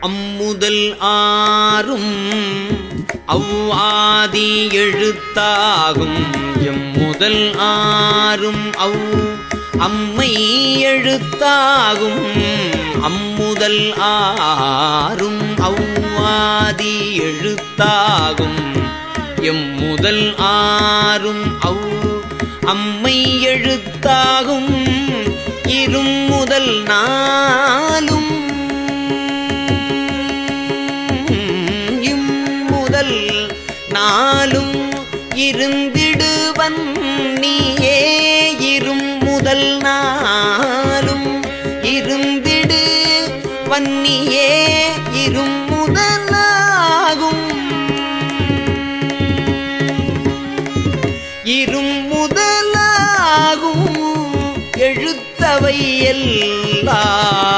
அம்முதல் ஆறும் அவ்வாதி எழுத்தாகும். எம் முதல் ஆறும் அவ் அம்மை எழுத்தாகும். அம்முதல் ஆறும் அவ்வாதி எழுத்தாகும். எம் முதல் ஆறும் அவ் அம்மை எழுத்தாகும். இரும் முதல் நான் முதல் நாளும் இருந்திடுவன் நீயே இரும் முதல் நாளும் இருந்திடு வன்னியே. இரும் முதலாகும் இரும் முதலாகும். எழுத்தவை எல்லா